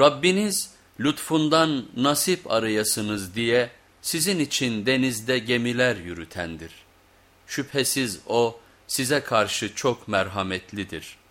Rabbiniz lütfundan nasip arayasınız diye sizin için denizde gemiler yürütendir. Şüphesiz O size karşı çok merhametlidir.''